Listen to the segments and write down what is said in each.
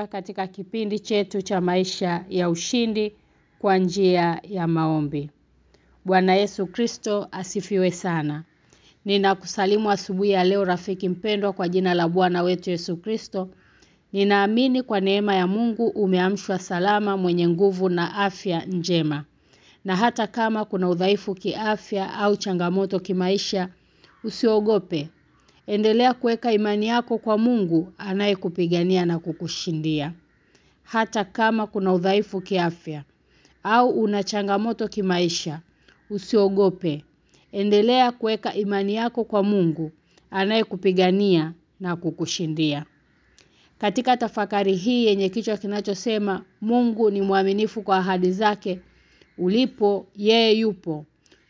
mpendwa katika kipindi chetu cha maisha ya ushindi kwa njia ya maombi. Bwana Yesu Kristo asifiwe sana. Ninakusalimu asubuhi ya leo rafiki mpendwa kwa jina la Bwana wetu Yesu Kristo. Ninaamini kwa neema ya Mungu umeamshwa salama mwenye nguvu na afya njema. Na hata kama kuna udhaifu kiafya au changamoto kimaisha usiogope Endelea kuweka imani yako kwa Mungu anayekupigania na kukushindia. Hata kama kuna udhaifu kiafya au una changamoto kimaisha, usiogope. Endelea kuweka imani yako kwa Mungu anayekupigania na kukushindia. Katika tafakari hii yenye kichwa kinachosema Mungu ni mwaminifu kwa ahadi zake, ulipo yeye yupo.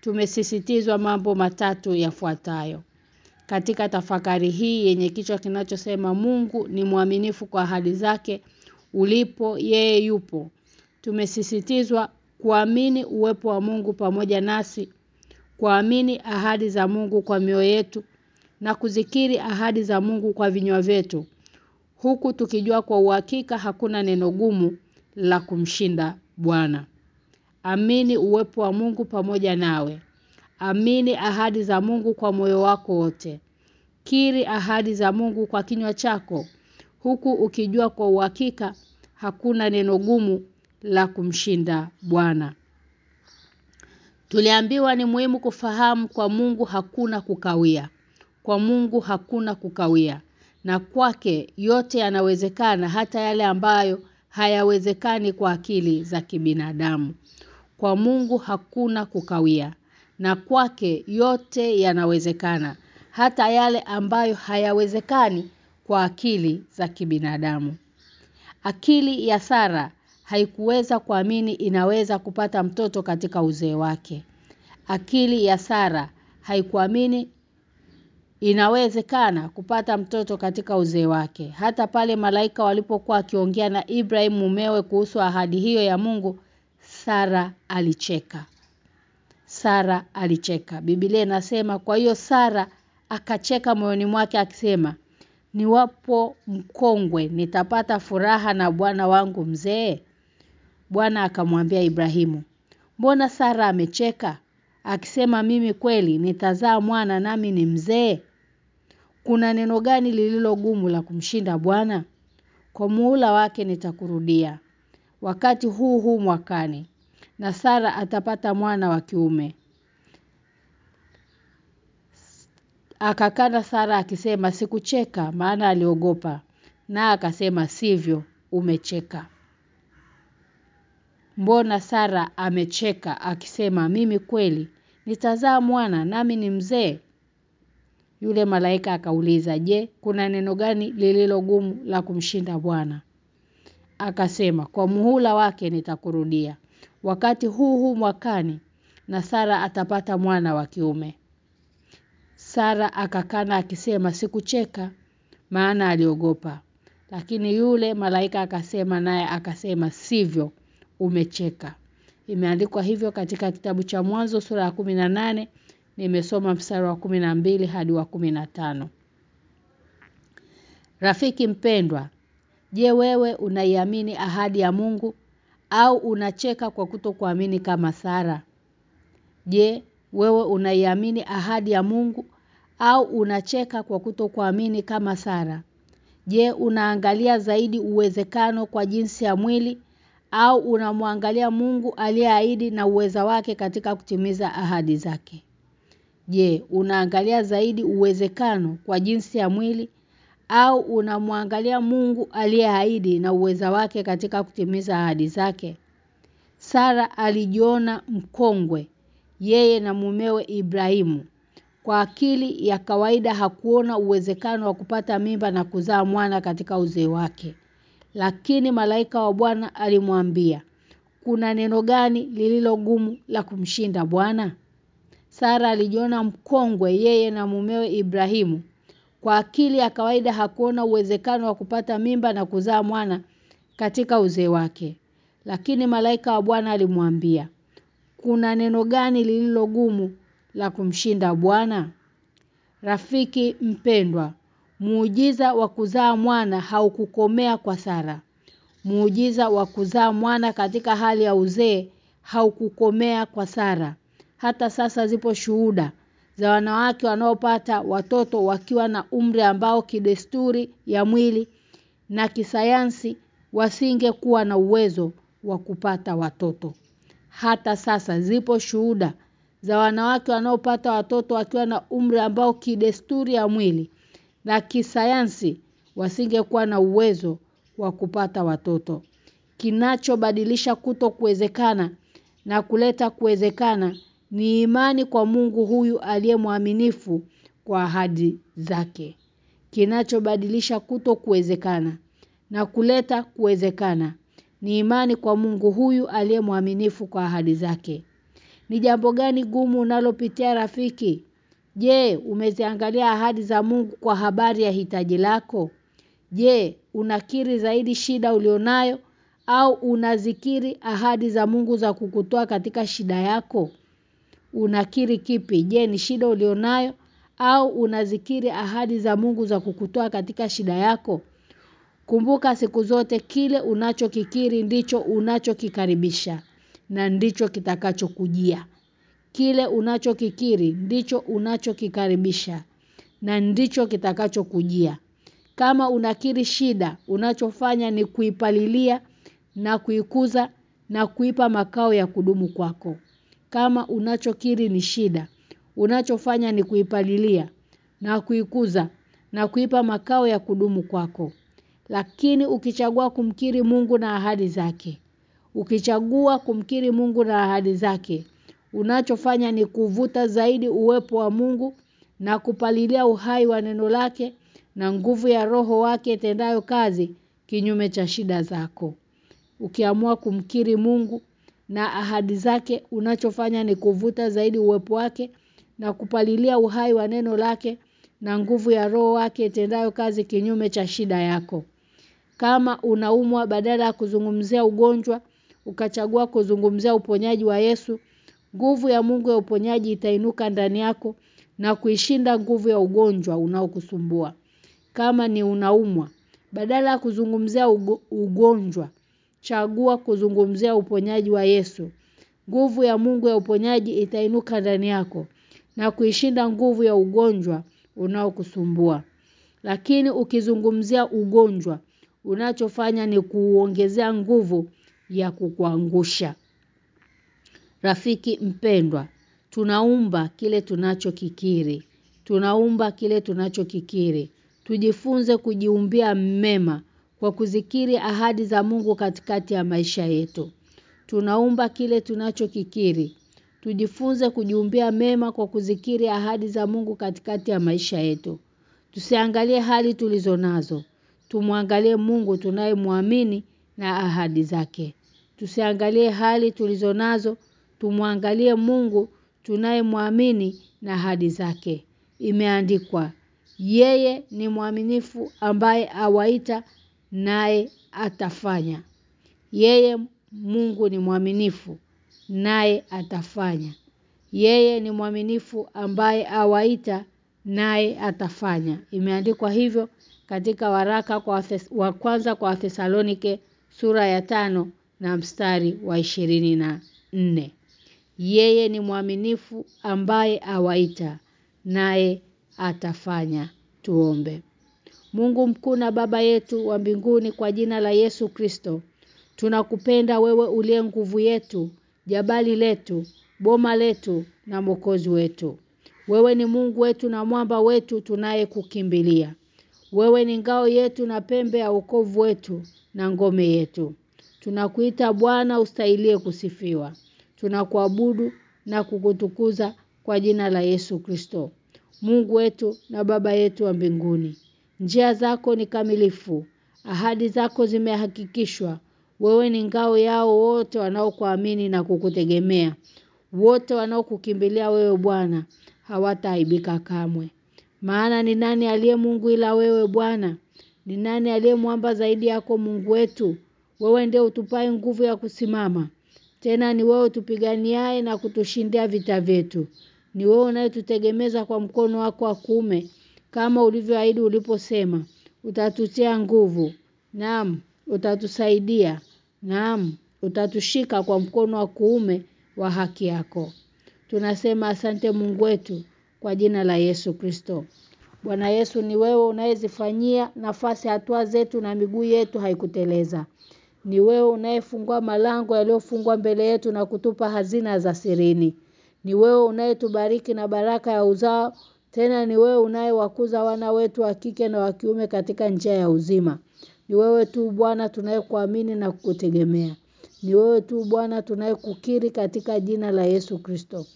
Tumesisitizwa mambo matatu yafuatayo. Katika tafakari hii yenye kichwa kinachosema Mungu ni mwaminifu kwa ahadi zake, ulipo yeye yupo. Tumesisitizwa kuamini uwepo wa Mungu pamoja nasi, kuamini ahadi za Mungu kwa mioyo yetu na kuzikiri ahadi za Mungu kwa vinywa vyetu. Huku tukijua kwa uhakika hakuna neno gumu la kumshinda Bwana. Amini uwepo wa Mungu pamoja nawe. Amini ahadi za Mungu kwa moyo wako wote. Kiri ahadi za Mungu kwa kinywa chako huku ukijua kwa uhakika hakuna neno gumu la kumshinda Bwana. Tuliambiwa ni muhimu kufahamu kwa Mungu hakuna kukawia. Kwa Mungu hakuna kukawia na kwake yote yanawezekana hata yale ambayo hayawezekani kwa akili za kibinadamu. Kwa Mungu hakuna kukawia na kwake yote yanawezekana hata yale ambayo hayawezekani kwa akili za kibinadamu. Akili ya Sara haikuweza kuamini inaweza kupata mtoto katika uzee wake. Akili ya Sara haikuamini inawezekana kupata mtoto katika uzee wake. Hata pale malaika walipokuwa akiongea na Ibrahim mumewe kuhusu ahadi hiyo ya Mungu, Sara alicheka. Sara alicheka. Biblia inasema kwa hiyo Sara akacheka moyoni mwake akisema niwapo mkongwe nitapata furaha na bwana wangu mzee. Bwana akamwambia Ibrahimu, "Mbona Sara amecheka?" Akisema mimi kweli nitazaa mwana nami ni mzee. Kuna neno gani lililo gumu la kumshinda Bwana? Kwa muula wake nitakurudia. Wakati huu huu mwakani na Sara atapata mwana wa kiume. Akakana Sara akisema sikucheka maana aliogopa. Na akasema sivyo umecheka. Mbona Sara amecheka akisema mimi kweli nitazaa mwana nami ni mzee. Yule malaika akauliza, "Je, kuna neno gani lililogumu la kumshinda Bwana?" Akasema, "Kwa muhula wake nitakurudia. Wakati huu huu mwakani na Sara atapata mwana wa kiume." Sara akakana akisema, "Sikucheka." Maana aliogopa. Lakini yule malaika akasema naye akasema, "Sivyo, umecheka." Imeandikwa hivyo katika kitabu cha Mwanzo sura ya 18 nimesoma mstari wa 12 hadi wa 15. Rafiki mpendwa, je wewe unaiamini ahadi ya Mungu au unacheka kwa kutokuamini kama Sara? Je, wewe unaiamini ahadi ya Mungu au unacheka kwa kutokuamini kama Sara? Je, unaangalia zaidi uwezekano kwa jinsi ya mwili au unamwangalia Mungu aliyeahidi na uweza wake katika kutimiza ahadi zake? Je, unaangalia zaidi uwezekano kwa jinsi ya mwili au unamwangalia Mungu aliyeahidi na uweza wake katika kutimiza ahadi zake? Sara alijiona mkongwe yeye na mumewe Ibrahimu. Kwa akili ya kawaida hakuona uwezekano wa kupata mimba na kuzaa mwana katika uzee wake. Lakini malaika wa Bwana alimwambia, "Kuna neno gani lililo gumu la kumshinda Bwana?" Sara alijiona mkongwe yeye na mumewe Ibrahimu. Kwa akili ya kawaida hakuona uwezekano wa kupata mimba na kuzaa mwana katika uzee wake. Lakini malaika wa Bwana alimwambia, "Kuna neno gani lililogumu la kumshinda Bwana?" Rafiki mpendwa, Muujiza wa kuzaa mwana haukukomea kwa Sara. Muujiza wa kuzaa mwana katika hali ya uzee haukukomea kwa Sara. Hata sasa zipo shuhuda za wanawake wanaopata watoto wakiwa na umri ambao kidesturi ya mwili na kisayansi wasingekuwa na uwezo wa kupata watoto. Hata sasa zipo shuhuda za wanawake wanaopata watoto wakiwa na umri ambao kidesturi ya mwili na kisayansi wasingekuwa na uwezo wa kupata watoto. Kinachobadilisha kuto kuwezekana na kuleta kuwezekana ni imani kwa Mungu huyu aliye mwaminifu kwa ahadi zake. Kinachobadilisha kuto kuwezekana na kuleta kuwezekana ni imani kwa Mungu huyu aliye mwaminifu kwa ahadi zake. Ni jambo gani gumu unalopitia rafiki? Je, umeziangalia ahadi za Mungu kwa habari ya hitaji lako? Je, unakiri zaidi shida ulionayo au unazikiri ahadi za Mungu za kukutoa katika shida yako? Unakiri kipi? Je, ni shida ulionayo au unazikiri ahadi za Mungu za kukutoa katika shida yako? Kumbuka siku zote kile unachokikiri ndicho unachokikaribisha na ndicho kitakachokujia. Kile unachokikiri ndicho unachokikaribisha na ndicho kitakachokujia. Kama unakiri shida, unachofanya ni kuipalilia na kuikuza na kuipa makao ya kudumu kwako. Kama unachokiri ni shida, unachofanya ni kuipalilia na kuikuza na kuipa makao ya kudumu kwako. Lakini ukichagua kumkiri Mungu na ahadi zake, ukichagua kumkiri Mungu na ahadi zake, unachofanya ni kuvuta zaidi uwepo wa Mungu na kupalilia uhai wa neno lake na nguvu ya roho wake itendayo kazi kinyume cha shida zako. Ukiamua kumkiri Mungu na ahadi zake unachofanya ni kuvuta zaidi uwepo wake na kupalilia uhai wa neno lake na nguvu ya roho wake itendayo kazi kinyume cha shida yako. Kama unaumwa badala ya kuzungumzia ugonjwa, ukachagua kuzungumzia uponyaji wa Yesu, nguvu ya Mungu ya uponyaji itainuka ndani yako na kuishinda nguvu ya ugonjwa unaokusumbua. Kama ni unaumwa, badala ya kuzungumzia ugonjwa, chagua kuzungumzia uponyaji wa Yesu. Nguvu ya Mungu ya uponyaji itainuka ndani yako na kuishinda nguvu ya ugonjwa unaokusumbua. Lakini ukizungumzia ugonjwa, unachofanya ni kuuongezea nguvu ya kukuangusha. Rafiki mpendwa, tunaumba kile tunachokikiri. Tunaumba kile tunachokikiri. Tujifunze kujiumbia mema kwa kuzikiri ahadi za Mungu katikati ya maisha yetu. Tunaumba kile tunachokikiri. Tujifunze kujiumbia mema kwa kuzikiri ahadi za Mungu katikati ya maisha yetu. Tusiangalie hali tulizonazo. Tumwangalie Mungu tunayemwamini na ahadi zake. Tusiangalie hali tulizonazo, tumwangalie Mungu tunayemwamini na ahadi zake. Imeandikwa, yeye ni mwaminifu ambaye awaita naye atafanya. Yeye Mungu ni mwaminifu naye atafanya. Yeye ni mwaminifu ambaye awaita naye atafanya. Imeandikwa hivyo katika waraka kwa wa kwanza kwa Thesalonike sura ya tano na mstari wa ishirini na nne Yeye ni mwaminifu ambaye awaita naye atafanya. Tuombe. Mungu mkuu na baba yetu wa mbinguni kwa jina la Yesu Kristo. Tunakupenda wewe uliye nguvu yetu, jabali letu, boma letu na mwokozi wetu. Wewe ni Mungu wetu na mwamba wetu tunayekukimbilia. Wewe ni ngao yetu na pembe ya ukovu wetu na ngome yetu. Tunakuita Bwana ustahilie kusifiwa. Tunakuabudu na kukutukuza kwa jina la Yesu Kristo. Mungu wetu na baba yetu wa mbinguni. Njia zako ni kamilifu. Ahadi zako zimehakikishwa. Wewe ni ngao yao wote wanaokuamini na kukutegemea. Wote wanaokukimbilia wewe Bwana hawataaibika kamwe. Maana ni nani aliye Mungu ila wewe Bwana? Ni nani aliye mwamba zaidi yako Mungu wetu? Wewe ndio utupae nguvu ya kusimama. Tena ni wewe utupiganiaye na kutushindia vita vyetu. Ni wewe unayetutegemeza kwa mkono wako wa kuume kama ulivyoahidi uliposema. Utatutia nguvu. Naam utatusaidia. Naam utatushika kwa mkono wa kuume wa haki yako. Tunasema asante Mungu wetu kwa jina la Yesu Kristo. Bwana Yesu ni wewe unayezifanyia nafasi hatua zetu na miguu yetu haikuteleza. Ni wewe unayefungua malango yaliyofungwa mbele yetu na kutupa hazina za sirini. Ni wewe unayetubariki na baraka ya uzao tena ni wewe unayewakuza wana wetu wa kike na wa kiume katika njia ya uzima ni wewe tu Bwana tunayekuamini na kukutegemea ni wewe tu Bwana tunayekukiri katika jina la Yesu Kristo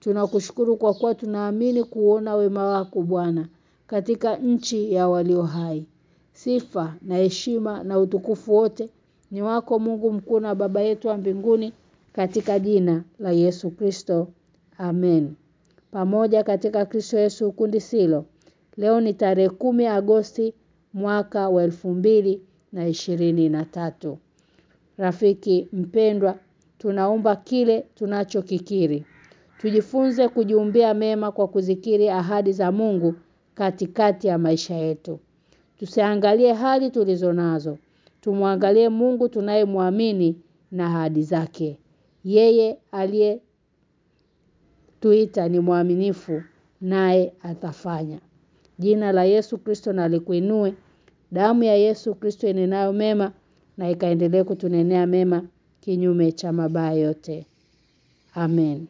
tunakushukuru kwa kuwa tunaamini kuona wema wako Bwana katika nchi ya walio hai sifa na heshima na utukufu wote ni wako Mungu mkuu na baba yetu wa mbinguni katika jina la Yesu Kristo. Amen. Pamoja katika Kristo Yesu kundi silo. Leo ni tarehe kumi Agosti mwaka wa na ishirini na tatu. Rafiki mpendwa, tunaomba kile tunachokikiri. Tujifunze kujiumbia mema kwa kuzikiri ahadi za Mungu katikati ya maisha yetu. Tusiangalie hali tulizonazo. Tumwangalie Mungu tunayemwamini na ahadi zake. Yeye aliye tuita ni mwaminifu naye atafanya. Jina la Yesu Kristo na likuinue. Damu ya Yesu Kristo inenayo mema na ikaendelee kutunenea mema kinyume cha mabaya yote. Amen.